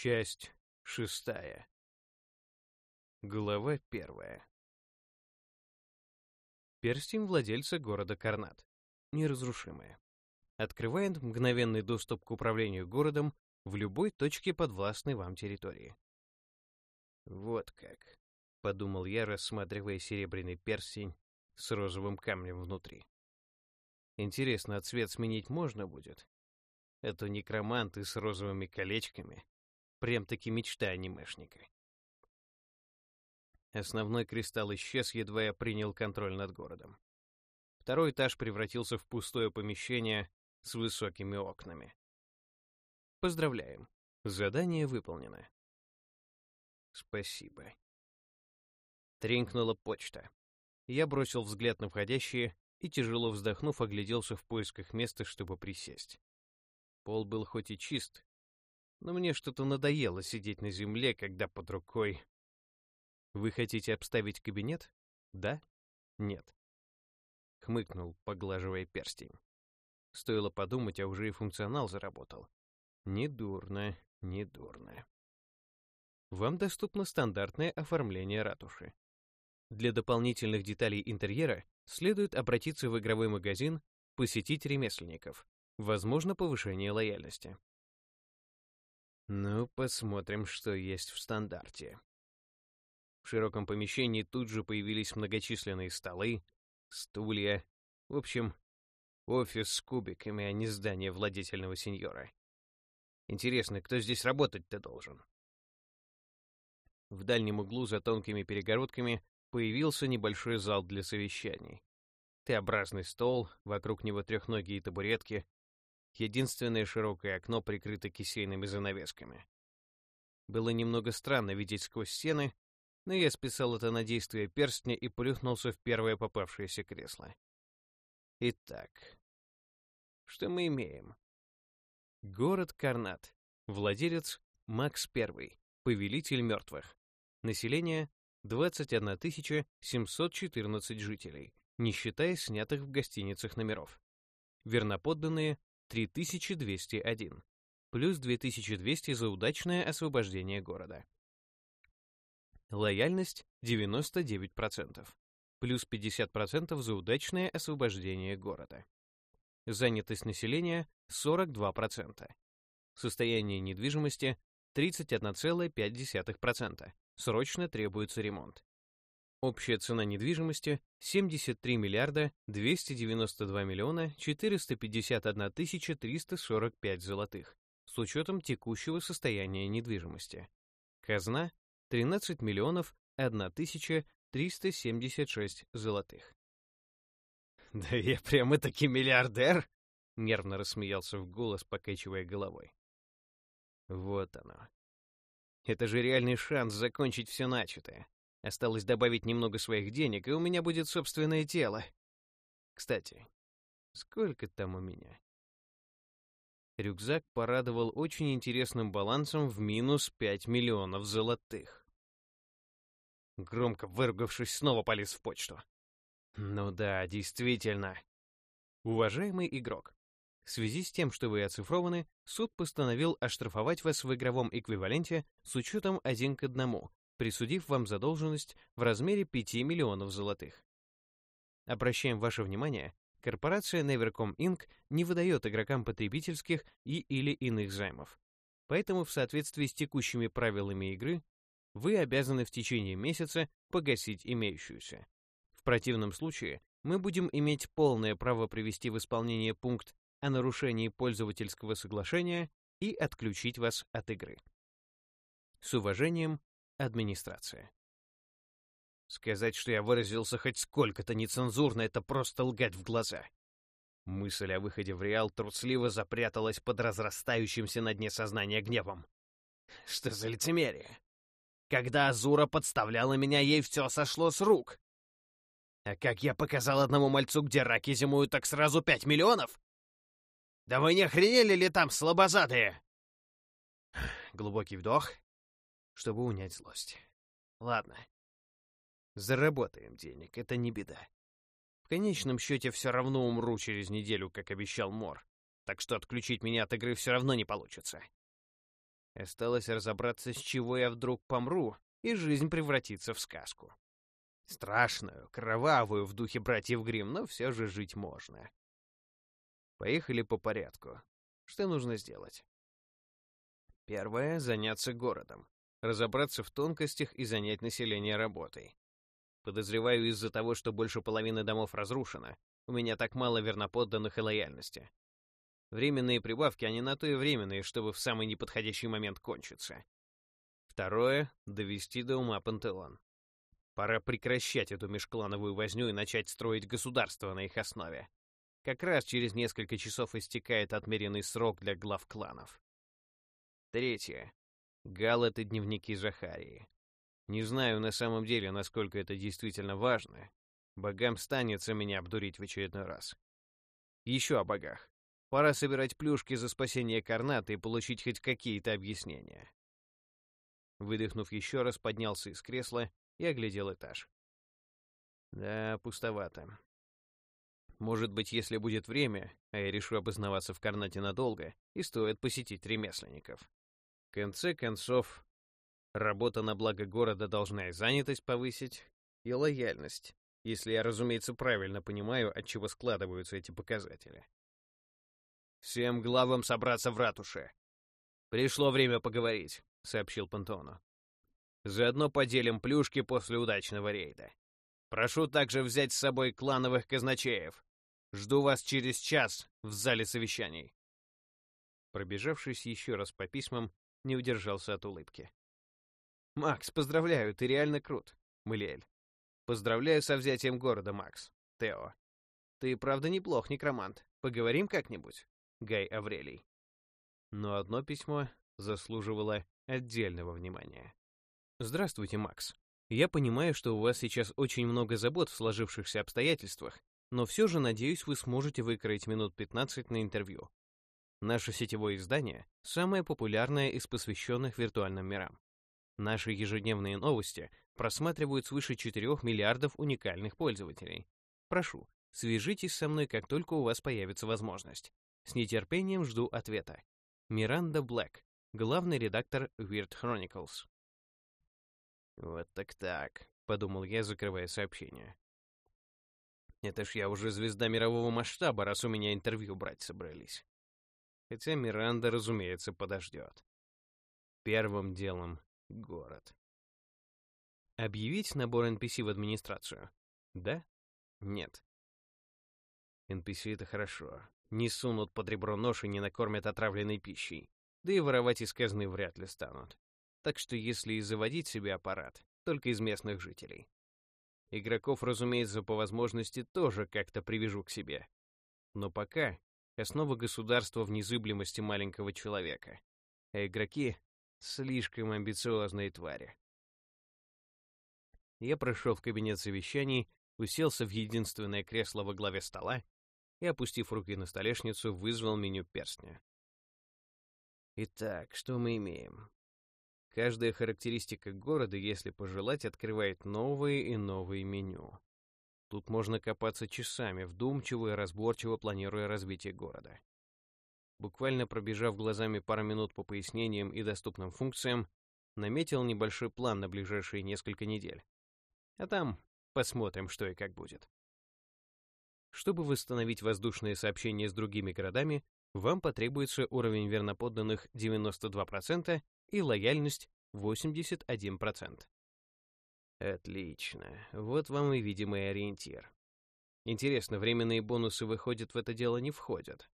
Часть шестая. Глава первая. Перстень владельца города Карнат. Неразрушимая. Открывает мгновенный доступ к управлению городом в любой точке подвластной вам территории. Вот как, подумал я, рассматривая серебряный перстень с розовым камнем внутри. Интересно, а цвет сменить можно будет? Это некроманты с розовыми колечками. Прям-таки мечта анимешника. Основной кристалл исчез, едва я принял контроль над городом. Второй этаж превратился в пустое помещение с высокими окнами. Поздравляем. Задание выполнено. Спасибо. Тренькнула почта. Я бросил взгляд на входящие и, тяжело вздохнув, огляделся в поисках места, чтобы присесть. Пол был хоть и чист, но мне что-то надоело сидеть на земле, когда под рукой... Вы хотите обставить кабинет? Да? Нет. Хмыкнул, поглаживая перстень. Стоило подумать, а уже и функционал заработал. Недурно, недурно. Вам доступно стандартное оформление ратуши. Для дополнительных деталей интерьера следует обратиться в игровой магазин, посетить ремесленников. Возможно повышение лояльности. Ну, посмотрим, что есть в стандарте. В широком помещении тут же появились многочисленные столы, стулья. В общем, офис с кубиками, а не здание владетельного сеньора. Интересно, кто здесь работать-то должен? В дальнем углу за тонкими перегородками появился небольшой зал для совещаний. Т-образный стол, вокруг него трехногие табуретки, единственное широкое окно прикрыто кисейными занавесками. Было немного странно видеть сквозь стены, но я списал это на действие перстня и плюхнулся в первое попавшееся кресло. Итак, что мы имеем? Город Карнат. Владелец Макс I, повелитель мертвых. Население 21 714 жителей, не считая снятых в гостиницах номеров. Верноподданные 3201, плюс 2200 за удачное освобождение города. Лояльность 99%, плюс 50% за удачное освобождение города. Занятость населения 42%. Состояние недвижимости 31,5%. Срочно требуется ремонт. Общая цена недвижимости 73 миллиарда 292 миллиона 451 тысяча 345 золотых с учетом текущего состояния недвижимости. Казна 13 миллионов 1 тысяча 376 золотых. «Да я прямо-таки миллиардер!» — нервно рассмеялся в голос, покачивая головой. «Вот оно. Это же реальный шанс закончить все начатое. Осталось добавить немного своих денег, и у меня будет собственное тело. Кстати, сколько там у меня? Рюкзак порадовал очень интересным балансом в минус 5 миллионов золотых. Громко выругавшись, снова полез в почту. Ну да, действительно. Уважаемый игрок, в связи с тем, что вы оцифрованы, суд постановил оштрафовать вас в игровом эквиваленте с учетом один к одному, присудив вам задолженность в размере 5 миллионов золотых. Обращаем ваше внимание, корпорация Nevercom Inc. не выдает игрокам потребительских и или иных займов. Поэтому в соответствии с текущими правилами игры вы обязаны в течение месяца погасить имеющуюся. В противном случае мы будем иметь полное право привести в исполнение пункт о нарушении пользовательского соглашения и отключить вас от игры. С уважением, администрация. Сказать, что я выразился хоть сколько-то нецензурно, это просто лгать в глаза. Мысль о выходе в Реал трусливо запряталась под разрастающимся на дне сознания гневом. Что за лицемерие? Когда Азура подставляла меня, ей все сошло с рук. А как я показал одному мальцу, где раки зимуют, так сразу пять миллионов? Да вы не охренели ли там, слабозадые? Глубокий вдох, чтобы унять злость. Ладно. Заработаем денег, это не беда. В конечном счете все равно умру через неделю, как обещал Мор, так что отключить меня от игры все равно не получится. Осталось разобраться, с чего я вдруг помру, и жизнь превратится в сказку. Страшную, кровавую в духе братьев Гримм, но все же жить можно. Поехали по порядку. Что нужно сделать? Первое — заняться городом. Разобраться в тонкостях и занять население работой. Подозреваю из-за того, что больше половины домов разрушено, у меня так мало верноподданных и лояльности. Временные прибавки, они на то и временные, чтобы в самый неподходящий момент кончиться. Второе — довести до ума пантеон. Пора прекращать эту межклановую возню и начать строить государство на их основе. Как раз через несколько часов истекает отмеренный срок для глав кланов. Третье. Галат и дневники Захарии. Не знаю на самом деле, насколько это действительно важно. Богам станется меня обдурить в очередной раз. Еще о богах. Пора собирать плюшки за спасение Карната и получить хоть какие-то объяснения. Выдохнув еще раз, поднялся из кресла и оглядел этаж. Да, пустовато. Может быть, если будет время, а я решу обосноваться в Карнате надолго, и стоит посетить ремесленников. Конце концов, работа на благо города должна и занятость повысить, и лояльность, если я, разумеется, правильно понимаю, от чего складываются эти показатели. «Всем главам собраться в ратуше. Пришло время поговорить», — сообщил Пантону. «Заодно поделим плюшки после удачного рейда. Прошу также взять с собой клановых казначеев. Жду вас через час в зале совещаний». Пробежавшись еще раз по письмам, не удержался от улыбки. «Макс, поздравляю, ты реально крут, Мылиэль. Поздравляю со взятием города, Макс. Тео. Ты правда неплох, некромант. Поговорим как-нибудь?» Гай Аврелий. Но одно письмо заслуживало отдельного внимания. «Здравствуйте, Макс. Я понимаю, что у вас сейчас очень много забот в сложившихся обстоятельствах, но все же, надеюсь, вы сможете выкроить минут 15 на интервью. Наше сетевое издание — самое популярное из посвященных виртуальным мирам. Наши ежедневные новости просматривают свыше 4 миллиардов уникальных пользователей. Прошу, свяжитесь со мной, как только у вас появится возможность. С нетерпением жду ответа. Миранда Блэк, главный редактор Weird Chronicles. «Вот так-так», — подумал я, закрывая сообщение. «Это ж я уже звезда мирового масштаба, раз у меня интервью брать собрались». Хотя Миранда, разумеется, подождет. Первым делом — город. Объявить набор NPC в администрацию? Да? Нет. NPC — это хорошо не сунут под ребро нож и не накормят отравленной пищей. Да и воровать из казны вряд ли станут. Так что если и заводить себе аппарат, только из местных жителей. Игроков, разумеется, по возможности тоже как-то привяжу к себе. Но пока основа государства в незыблемости маленького человека, а игроки — слишком амбициозные твари. Я прошел в кабинет совещаний, уселся в единственное кресло во главе стола и, опустив руки на столешницу, вызвал меню перстня. Итак, что мы имеем? Каждая характеристика города, если пожелать, открывает новые и новые меню. Тут можно копаться часами, вдумчиво и разборчиво планируя развитие города. Буквально пробежав глазами пару минут по пояснениям и доступным функциям, наметил небольшой план на ближайшие несколько недель. А там посмотрим, что и как будет. Чтобы восстановить воздушные сообщения с другими городами, вам потребуется уровень верноподданных 92% и лояльность 81%. Отлично. Вот вам и видимый ориентир. Интересно, временные бонусы, выходят, в это дело не входят.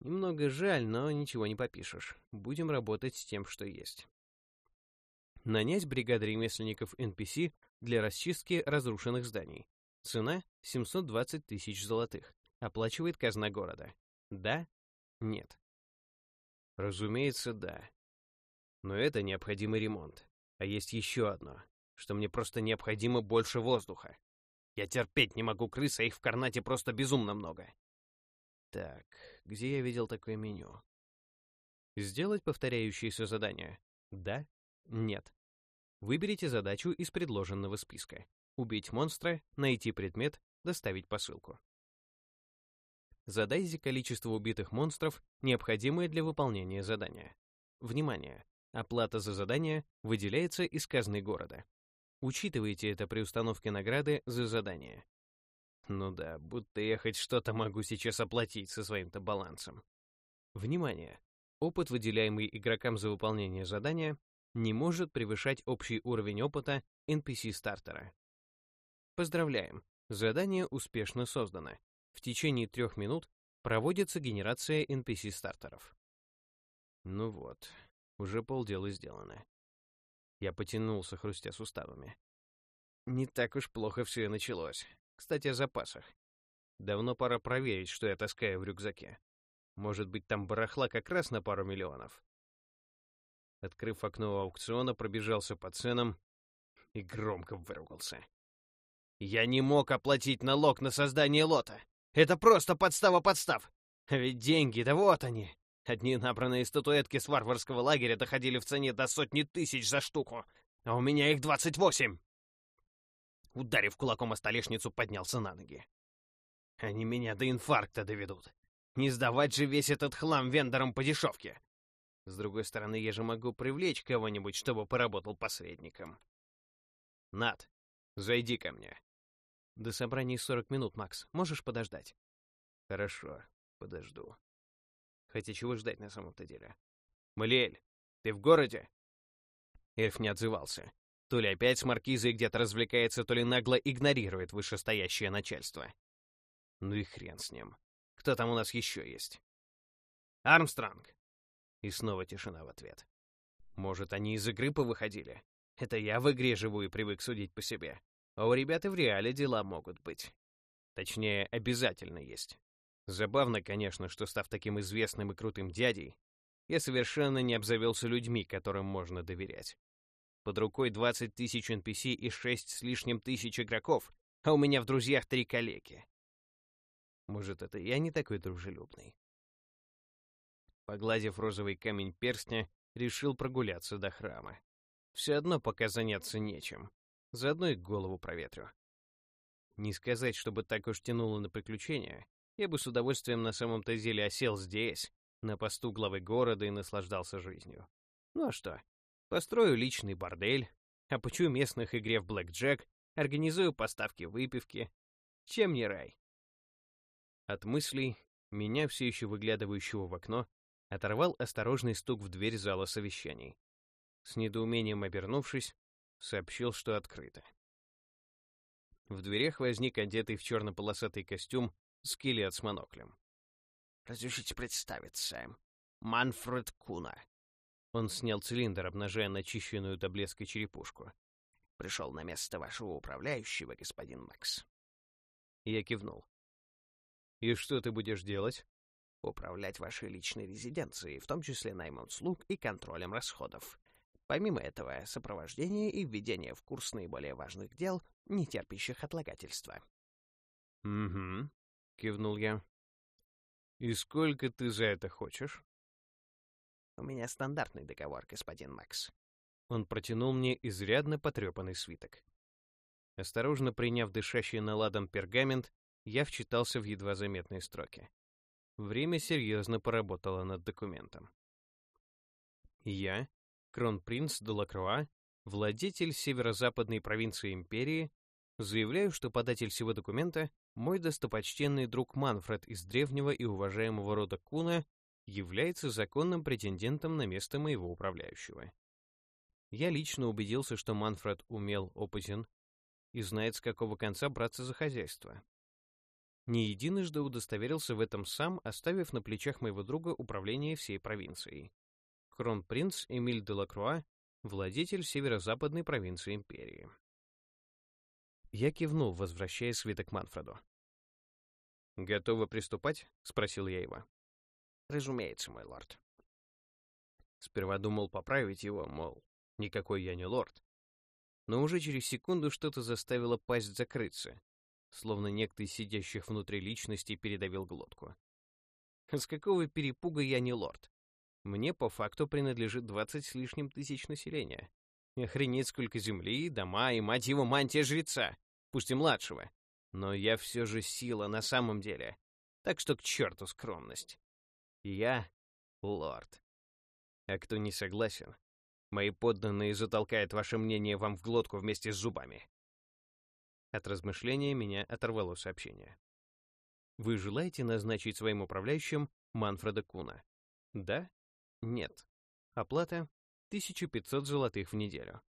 Немного жаль, но ничего не попишешь. Будем работать с тем, что есть. Нанять бригаду ремесленников NPC для расчистки разрушенных зданий. Цена — 720 тысяч золотых. Оплачивает казна города. Да? Нет. Разумеется, да. Но это необходимый ремонт. А есть еще одно, что мне просто необходимо больше воздуха. Я терпеть не могу крыс, а их в Карнате просто безумно много. Так, где я видел такое меню? Сделать повторяющиеся задания? Да? Нет. Выберите задачу из предложенного списка. Убить монстра, найти предмет, доставить посылку. Задайте количество убитых монстров, необходимое для выполнения задания. внимание, оплата за задание выделяется из казны города. Учитывайте это при установке награды за задание. Ну да, будто я хоть что-то могу сейчас оплатить со своим-то балансом. Внимание! Опыт, выделяемый игрокам за выполнение задания, не может превышать общий уровень опыта NPC-стартера. Поздравляем! Задание успешно создано. В течение трех минут проводится генерация NPC-стартеров. Ну вот, уже полдела сделано. Я потянулся, хрустя суставами. Не так уж плохо все началось. Кстати, о запасах. Давно пора проверить, что я таскаю в рюкзаке. Может быть, там барахла как раз на пару миллионов. Открыв окно аукциона, пробежался по ценам и громко выругался. Я не мог оплатить налог на создание лота. Это просто подстава подстав. А ведь деньги-то вот они. Одни набранные статуэтки с варварского лагеря доходили в цене до сотни тысяч за штуку, а у меня их двадцать восемь. Ударив кулаком о столешницу, поднялся на ноги. Они меня до инфаркта доведут. Не сдавать же весь этот хлам вендорам по дешевке. С другой стороны, я же могу привлечь кого-нибудь, чтобы поработал посредником. Над, зайди ко мне. До собрания сорок минут, Макс. Можешь подождать? Хорошо, подожду. Хотя чего ждать на самом-то деле? Малиэль, ты в городе? Эльф не отзывался. То ли опять с маркизой где-то развлекается, то ли нагло игнорирует вышестоящее начальство. Ну и хрен с ним. Кто там у нас еще есть? Армстронг. И снова тишина в ответ. Может, они из игры повыходили? Это я в игре живу и привык судить по себе. А у ребят и в реале дела могут быть. Точнее, обязательно есть. Забавно, конечно, что, став таким известным и крутым дядей, я совершенно не обзавелся людьми, которым можно доверять. Под рукой 20 тысяч NPC и 6 с лишним тысяч игроков, а у меня в друзьях три коллеги. Может, это я не такой дружелюбный? Погладив розовый камень перстня, решил прогуляться до храма. Все одно пока заняться нечем. Заодно и голову проветрю. Не сказать, чтобы так уж тянуло на приключения. Я бы с удовольствием на самом-то деле осел здесь, на посту главы города и наслаждался жизнью. Ну а что, Построю личный бордель, опучу местных игре в блэкджек, организую поставки выпивки. Чем не рай? От мыслей, меня все еще выглядывающего в окно, оторвал осторожный стук в дверь зала совещаний. С недоумением обернувшись, сообщил, что открыто. В дверях возник одетый в черно-полосатый костюм скелет с моноклем. «Разрешите представиться. Манфред Куна, он снял цилиндр, обнажая начищенную до блеска черепушку. «Пришел на место вашего управляющего, господин Макс». Я кивнул. «И что ты будешь делать?» «Управлять вашей личной резиденцией, в том числе наймом слуг и контролем расходов. Помимо этого, сопровождение и введение в курс наиболее важных дел, не терпящих отлагательства». «Угу», — кивнул я. «И сколько ты за это хочешь?» У меня стандартный договор, господин Макс. Он протянул мне изрядно потрепанный свиток. Осторожно приняв дышащий наладом пергамент, я вчитался в едва заметные строки. Время серьезно поработало над документом. Я, кронпринц Делакруа, владетель северо-западной провинции империи, заявляю, что податель всего документа — мой достопочтенный друг Манфред из древнего и уважаемого рода Куна является законным претендентом на место моего управляющего. Я лично убедился, что Манфред умел, опытен и знает, с какого конца браться за хозяйство. Не единожды удостоверился в этом сам, оставив на плечах моего друга управление всей провинцией. Кронпринц Эмиль де Лакруа, владетель северо-западной провинции империи. Я кивнул, возвращая свиток Манфреду. «Готовы приступать?» — спросил я его. Разумеется, мой лорд. Сперва думал поправить его, мол, никакой я не лорд. Но уже через секунду что-то заставило пасть закрыться, словно некто из сидящих внутри личности передавил глотку. С какого перепуга я не лорд? Мне по факту принадлежит двадцать с лишним тысяч населения. Охренеть, сколько земли, дома и, мать его, мантия жреца, пусть и младшего. Но я все же сила на самом деле. Так что к черту скромность. Я — лорд. А кто не согласен, мои подданные затолкают ваше мнение вам в глотку вместе с зубами. От размышления меня оторвало сообщение. Вы желаете назначить своим управляющим Манфреда Куна? Да? Нет. Оплата 1500 золотых в неделю.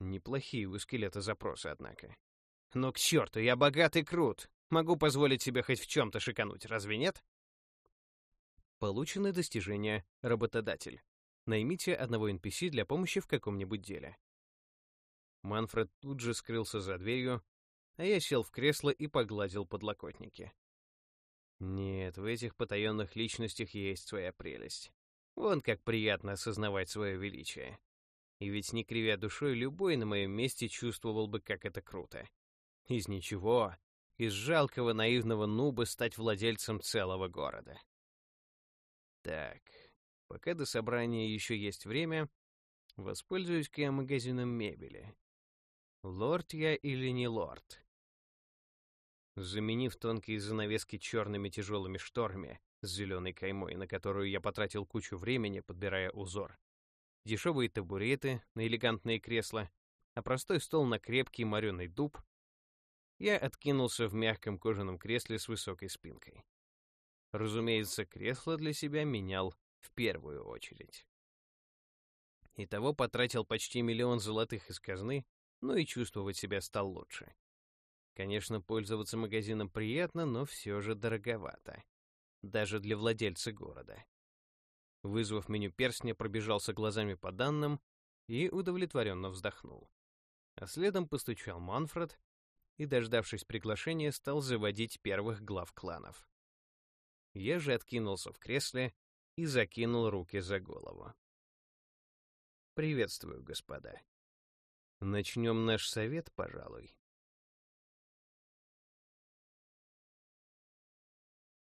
Неплохие у скелета запросы, однако. Но к черту, я богат и крут. Могу позволить себе хоть в чем-то шикануть, разве нет? Получены достижения «Работодатель». Наймите одного NPC для помощи в каком-нибудь деле. Манфред тут же скрылся за дверью, а я сел в кресло и погладил подлокотники. Нет, в этих потаенных личностях есть своя прелесть. Вон как приятно осознавать свое величие. И ведь не кривя душой, любой на моем месте чувствовал бы, как это круто. Из ничего, из жалкого наивного нуба стать владельцем целого города. Так, пока до собрания еще есть время, воспользуюсь-ка я магазином мебели. Лорд я или не лорд? Заменив тонкие занавески черными тяжелыми шторами с зеленой каймой, на которую я потратил кучу времени, подбирая узор, дешевые табуреты на элегантные кресла, а простой стол на крепкий мореный дуб, я откинулся в мягком кожаном кресле с высокой спинкой. Разумеется, кресло для себя менял в первую очередь. Итого потратил почти миллион золотых из казны, но и чувствовать себя стал лучше. Конечно, пользоваться магазином приятно, но все же дороговато. Даже для владельца города. Вызвав меню перстня, пробежался глазами по данным и удовлетворенно вздохнул. А следом постучал Манфред и, дождавшись приглашения, стал заводить первых глав кланов. Я же откинулся в кресле и закинул руки за голову. «Приветствую, господа. Начнем наш совет, пожалуй».